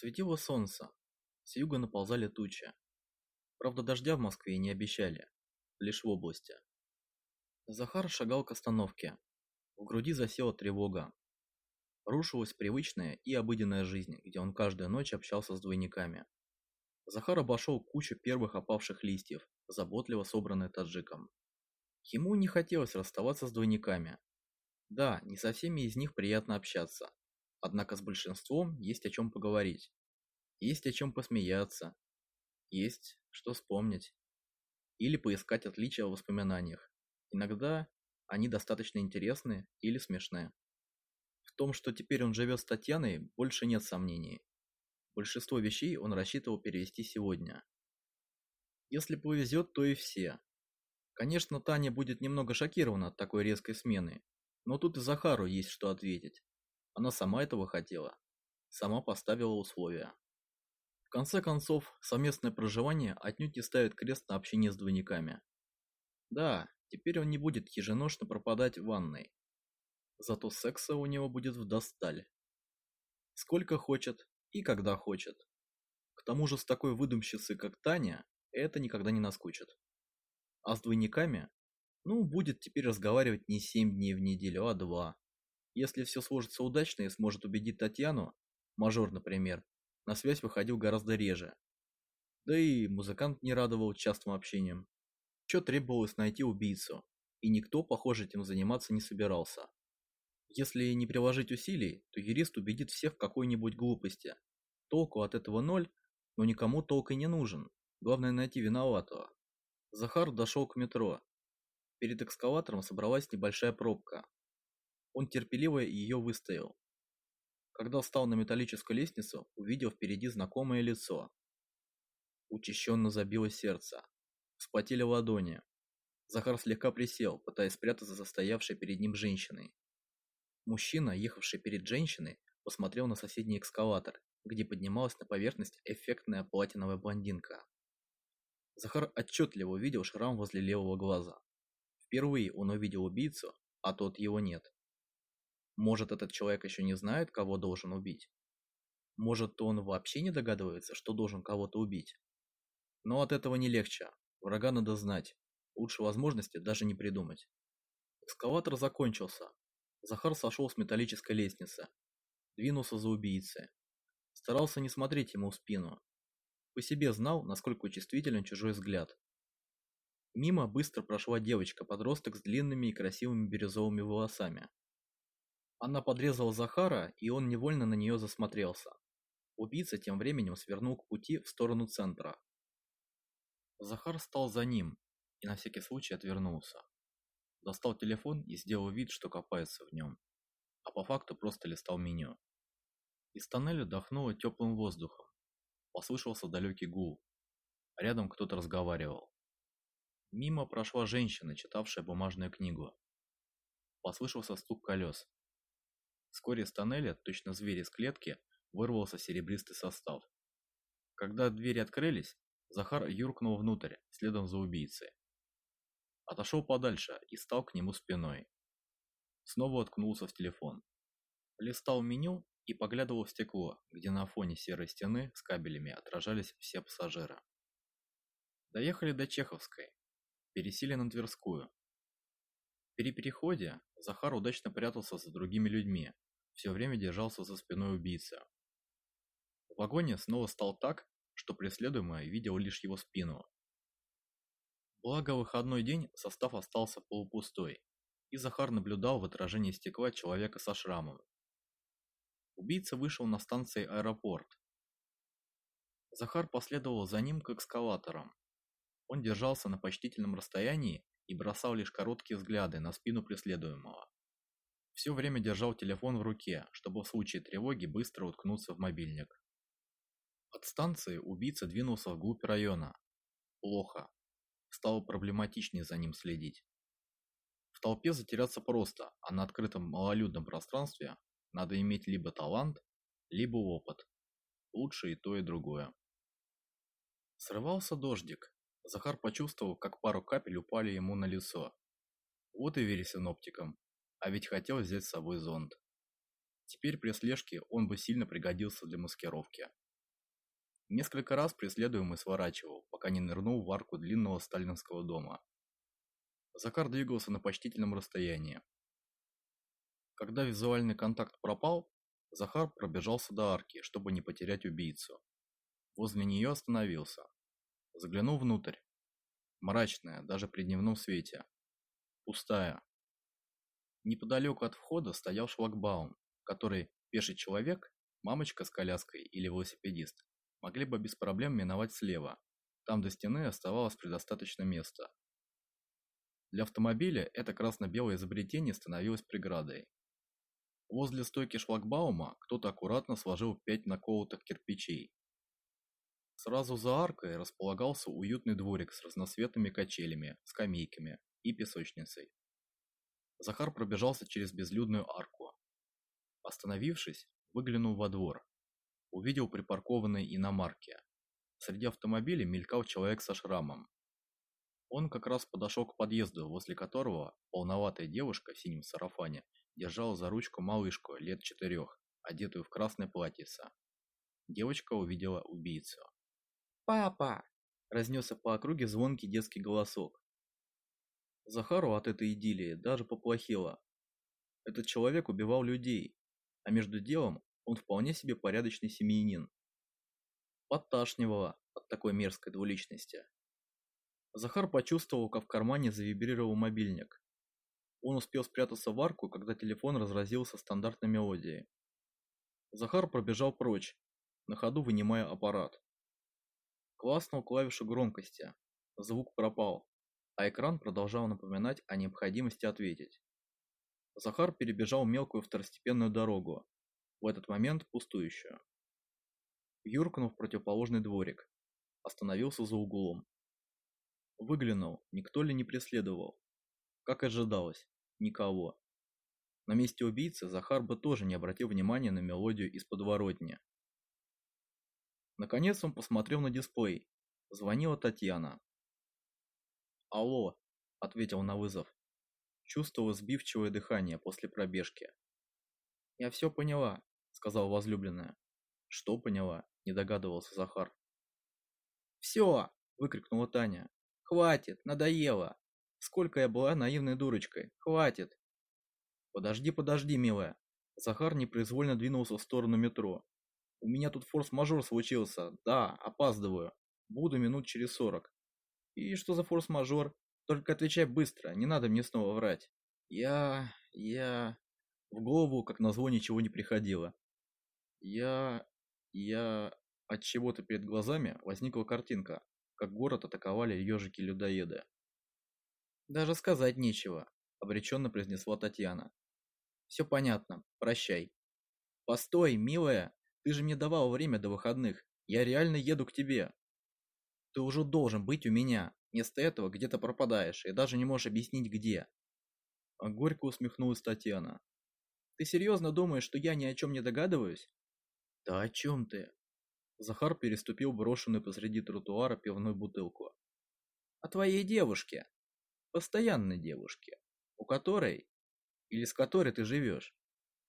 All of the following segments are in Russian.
Светило солнце. С юга наползали тучи. Правда, дождя в Москве не обещали. Лишь в области. Захар шагал к остановке. В груди засела тревога. Рушилась привычная и обыденная жизнь, где он каждую ночь общался с двойниками. Захар обошел кучу первых опавших листьев, заботливо собранные таджиком. Ему не хотелось расставаться с двойниками. Да, не со всеми из них приятно общаться. Однако с большинством есть о чем поговорить. Есть о чем посмеяться. Есть что вспомнить. Или поискать отличия в воспоминаниях. Иногда они достаточно интересны или смешны. В том, что теперь он живет с Татьяной, больше нет сомнений. Большинство вещей он рассчитывал перевести сегодня. Если повезет, то и все. Конечно, Таня будет немного шокирована от такой резкой смены, но тут и Захару есть что ответить. Она сама этого хотела. Сама поставила условия. В конце концов, совместное проживание отнюдь не ставит крест на общение с двойниками. Да, теперь он не будет еженочно пропадать в ванной. Зато секса у него будет в досталь. Сколько хочет и когда хочет. К тому же с такой выдумщицей, как Таня, это никогда не наскучит. А с двойниками? Ну, будет теперь разговаривать не 7 дней в неделю, а 2. Если все сложится удачно и сможет убедить Татьяну, мажор, например, на связь выходил гораздо реже. Да и музыкант не радовал частым общением. Еще требовалось найти убийцу, и никто, похоже, этим заниматься не собирался. Если не приложить усилий, то юрист убедит всех в какой-нибудь глупости. Толку от этого ноль, но никому толк и не нужен. Главное найти виноватого. Захар дошел к метро. Перед экскаватором собралась небольшая пробка. Он терпеливо ее выстоял. Когда встал на металлическую лестницу, увидел впереди знакомое лицо. Учащенно забилось сердце. Вспотели ладони. Захар слегка присел, пытаясь спрятаться за стоявшей перед ним женщиной. Мужчина, ехавший перед женщиной, посмотрел на соседний экскаватор, где поднималась на поверхность эффектная платиновая блондинка. Захар отчетливо увидел шрам возле левого глаза. Впервые он увидел убийцу, а тот его нет. Может, этот человек еще не знает, кого должен убить? Может, он вообще не догадывается, что должен кого-то убить? Но от этого не легче. Врага надо знать. Лучше возможности даже не придумать. Экскаватор закончился. Захар сошел с металлической лестницы. Двинулся за убийцей. Старался не смотреть ему в спину. По себе знал, насколько чувствителен чужой взгляд. Мимо быстро прошла девочка-подросток с длинными и красивыми бирюзовыми волосами. Она подрезала Захара, и он невольно на нее засмотрелся. Убийца тем временем свернул к пути в сторону центра. Захар стал за ним и на всякий случай отвернулся. Достал телефон и сделал вид, что копается в нем, а по факту просто листал меню. Из тоннеля дохнуло теплым воздухом. Послышался далекий гул. Рядом кто-то разговаривал. Мимо прошла женщина, читавшая бумажную книгу. Послышался стук колес. Вскоре из тоннеля, точно зверь из клетки, вырвался серебристый состав. Когда двери открылись, Захар юркнул внутрь, следом за убийцей. Отошел подальше и стал к нему спиной. Снова уткнулся в телефон. Листал меню и поглядывал в стекло, где на фоне серой стены с кабелями отражались все пассажиры. Доехали до Чеховской, пересели на Тверскую, при переходе Захар удачно прятался за другими людьми, все время держался за спиной убийцы. В вагоне снова стал так, что преследуемый видел лишь его спину. Благо выходной день состав остался полупустой, и Захар наблюдал в отражении стекла человека со шрамом. Убийца вышел на станции аэропорт. Захар последовал за ним к экскаваторам. Он держался на почтительном расстоянии и бросал лишь короткие взгляды на спину преследуемого. Все время держал телефон в руке, чтобы в случае тревоги быстро уткнуться в мобильник. От станции убийца двинулся вглубь района. Плохо. Стало проблематичнее за ним следить. В толпе затеряться просто, а на открытом малолюдном пространстве надо иметь либо талант, либо опыт. Лучше и то, и другое. Срывался дождик, Захар почувствовал, как пару капель упали ему на лицо. Вот и верь синоптикам, а ведь хотел взять с собой зонт. Теперь при слежке он бы сильно пригодился для маскировки. Несколько раз преследуемый сворачивал, пока не нырнул в арку длинного сталинского дома. Захар двигался на почтительном расстоянии. Когда визуальный контакт пропал, Захар пробежался до арки, чтобы не потерять убийцу. Возле нее остановился. Заглянул внутрь. Мрачная, даже при дневном свете. Пустая. Неподалеку от входа стоял шлагбаум, который пеший человек, мамочка с коляской или велосипедист могли бы без проблем миновать слева. Там до стены оставалось предостаточно места. Для автомобиля это красно-белое изобретение становилось преградой. Возле стойки шлагбаума кто-то аккуратно сложил пять наколотых кирпичей. Сразу за аркой располагался уютный дворик с разноцветными качелями, скамейками и песочницей. Захар пробежался через безлюдную арку. Остановившись, выглянул во двор увидел припаркованные иномарки. Среди автомобилей мелькал человек со шрамом. Он как раз подошел к подъезду, возле которого полноватая девушка в синем сарафане держала за ручку малышку лет четырех, одетую в красное платьице. Девочка увидела убийцу. «Папа!» – разнесся по округе звонкий детский голосок. Захару от этой идиллии даже поплохело. Этот человек убивал людей, а между делом он вполне себе порядочный семьянин. Подташнивало от такой мерзкой двуличности. Захар почувствовал, как в кармане завибрировал мобильник. Он успел спрятаться в арку, когда телефон разразился стандартной мелодией. Захар пробежал прочь, на ходу вынимая аппарат. Класснул клавишу громкости. Звук пропал, а экран продолжал напоминать о необходимости ответить. Захар перебежал мелкую второстепенную дорогу, в этот момент пустующую. Юркнул в противоположный дворик. Остановился за углом. Выглянул, никто ли не преследовал. Как ожидалось, никого. На месте убийцы Захар бы тоже не обратил внимания на мелодию из подворотни. Наконец он посмотрел на дисплей. Звонила Татьяна. «Алло», — ответил на вызов. Чувствовал сбивчивое дыхание после пробежки. «Я все поняла сказала возлюбленная. Что поняла? Не догадывался Захар. Все! выкрикнула Таня. Хватит, надоело. Сколько я была наивной дурочкой. Хватит. Подожди, подожди, милая. Захар непроизвольно двинулся в сторону метро. У меня тут форс-мажор случился. Да, опаздываю. Буду минут через сорок. И что за форс-мажор? Только отвечай быстро, не надо мне снова врать. Я... я... В голову, как назло, ничего не приходило. Я... я... От чего-то перед глазами возникла картинка, как город атаковали ежики-людоеды. «Даже сказать нечего», — обреченно произнесла Татьяна. «Все понятно, прощай». «Постой, милая, ты же мне давал время до выходных, я реально еду к тебе». «Ты уже должен быть у меня, вместо этого где-то пропадаешь и даже не можешь объяснить где». А горько усмехнулась Татьяна. «Ты серьезно думаешь, что я ни о чем не догадываюсь?» «Да о чем ты?» Захар переступил брошенную посреди тротуара пивную бутылку. «О твоей девушке. Постоянной девушке. У которой или с которой ты живешь.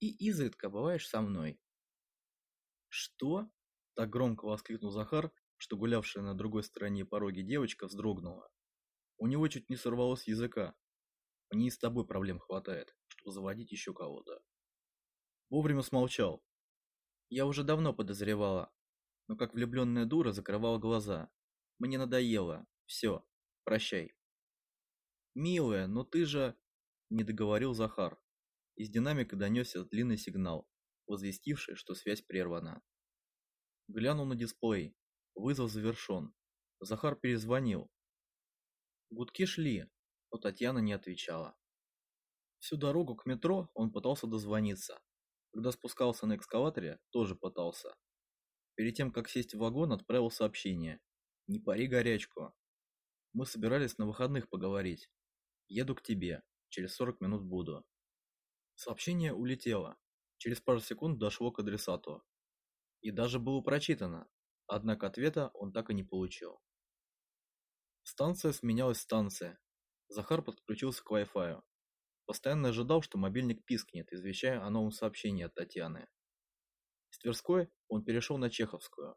И изредка бываешь со мной». «Что?» – так громко воскликнул Захар, что гулявшая на другой стороне пороги девочка вздрогнула. У него чуть не сорвалось языка. Мне и с тобой проблем хватает, чтобы заводить еще кого-то. Вовремя смолчал, я уже давно подозревала, но как влюбленная дура закрывала глаза. Мне надоело. Все, прощай. Милая, но ты же... Не договорил Захар. Из динамика донесся длинный сигнал, возвестивший, что связь прервана. Глянул на дисплей. Вызов завершен. Захар перезвонил. Гудки шли, но Татьяна не отвечала. Всю дорогу к метро он пытался дозвониться, когда спускался на экскаваторе, тоже пытался. Перед тем, как сесть в вагон, отправил сообщение. «Не пари горячку. Мы собирались на выходных поговорить. Еду к тебе. Через 40 минут буду». Сообщение улетело. Через пару секунд дошло к адресату. И даже было прочитано. Однако ответа он так и не получил. Станция сменялась станцией. Захар подключился к Wi-Fi. Постоянно ожидал, что мобильник пискнет, извещая о новом сообщении от Татьяны. С Тверской он перешел на Чеховскую.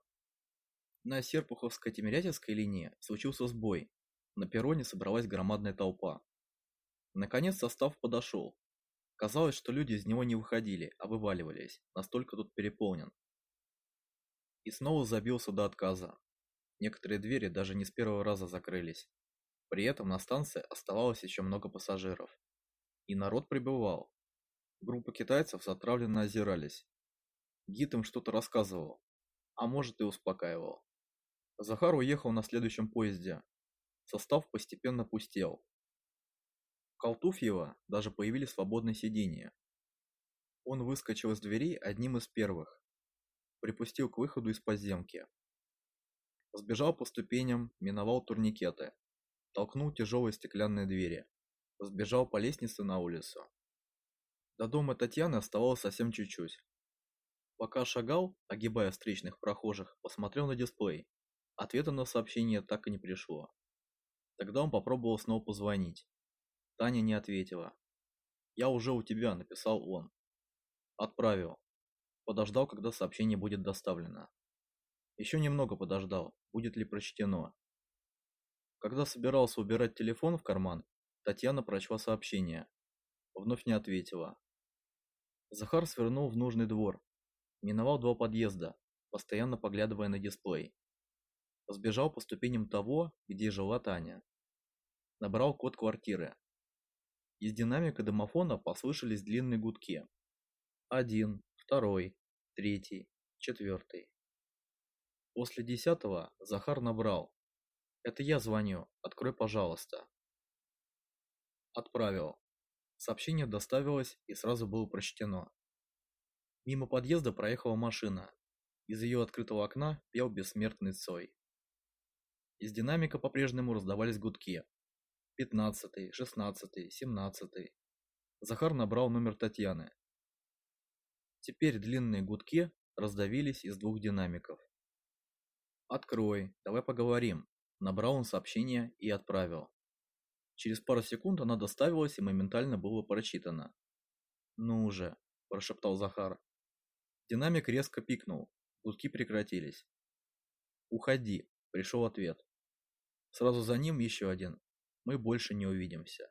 На Серпуховско-Тимирязевской линии случился сбой. На перроне собралась громадная толпа. Наконец состав подошел. Казалось, что люди из него не выходили, а вываливались, настолько тут переполнен. И снова забился до отказа. Некоторые двери даже не с первого раза закрылись. При этом на станции оставалось еще много пассажиров. И народ прибывал. Группа китайцев затравленно озирались. Гид им что-то рассказывал, а может и успокаивал. Захар уехал на следующем поезде. Состав постепенно пустел. В Колтуфьево даже появились свободные сиденья. Он выскочил из дверей одним из первых. Припустил к выходу из подземки. Сбежал по ступеням, миновал турникеты. Толкнул тяжелые стеклянные двери. Сбежал по лестнице на улицу. До дома Татьяны оставалось совсем чуть-чуть. Пока шагал, огибая встречных прохожих, посмотрел на дисплей. Ответа на сообщение так и не пришло. Тогда он попробовал снова позвонить. Таня не ответила. «Я уже у тебя», — написал он. Отправил. Подождал, когда сообщение будет доставлено. Еще немного подождал, будет ли прочтено. Когда собирался убирать телефон в карман, Татьяна прочла сообщение. Вновь не ответила. Захар свернул в нужный двор. Миновал два подъезда, постоянно поглядывая на дисплей. Сбежал по ступеням того, где жила Таня. Набрал код квартиры. Из динамика домофона послышались длинные гудки. Один, второй, третий, четвертый. После десятого Захар набрал. «Это я звоню. Открой, пожалуйста». Отправил. Сообщение доставилось и сразу было прочтено. Мимо подъезда проехала машина. Из ее открытого окна пел бессмертный Цой. Из динамика по-прежнему раздавались гудки. Пятнадцатый, шестнадцатый, семнадцатый. Захар набрал номер Татьяны. Теперь длинные гудки раздавились из двух динамиков. «Открой, давай поговорим», – набрал он сообщение и отправил. Через пару секунд она доставилась и моментально было прочитано. «Ну уже», – прошептал Захар. Динамик резко пикнул, гудки прекратились. «Уходи», – пришел ответ. Сразу за ним еще один. Мы больше не увидимся.